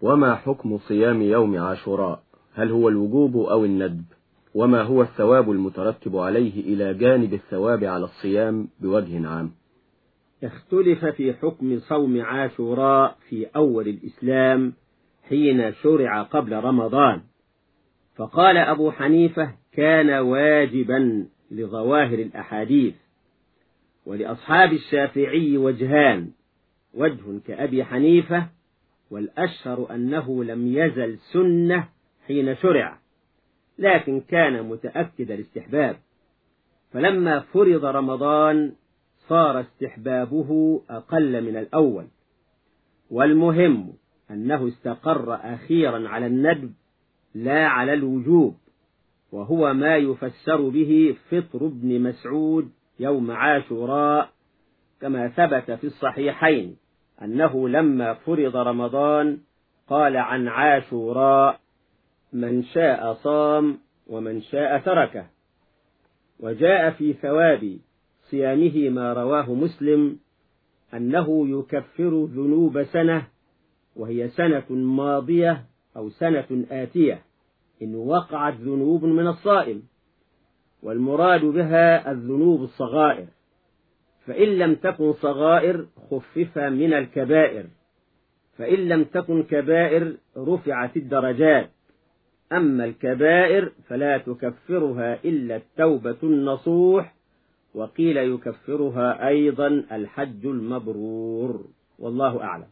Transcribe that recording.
وما حكم صيام يوم عاشوراء؟ هل هو الوجوب أو الندب؟ وما هو الثواب المترتب عليه إلى جانب الثواب على الصيام بوجه عام؟ اختلف في حكم صوم عاشوراء في أول الإسلام حين شرع قبل رمضان. فقال أبو حنيفة كان واجبا لظواهر الأحاديث. ولأصحاب الشافعي وجهان. وجه كأبي حنيفة والأشهر أنه لم يزل سنة حين شرع لكن كان متأكد الاستحباب. فلما فرض رمضان صار استحبابه أقل من الأول. والمهم أنه استقر أخيرا على الندب لا على الوجوب وهو ما يفسر به فطر ابن مسعود يوم عاشوراء كما ثبت في الصحيحين. أنه لما فرض رمضان قال عن عاشوراء من شاء صام ومن شاء تركه. وجاء في ثواب صيامه ما رواه مسلم أنه يكفر ذنوب سنة وهي سنة ماضية أو سنة آتية إن وقعت ذنوب من الصائم والمراد بها الذنوب الصغائر. فإن لم تكن صغائر خفف من الكبائر. فإن لم تكن كبائر رفعت الدرجات. أما الكبائر فلا تكفرها إلا التوبة النصوح وقيل يكفرها أيضا الحج المبرور. والله أعلم.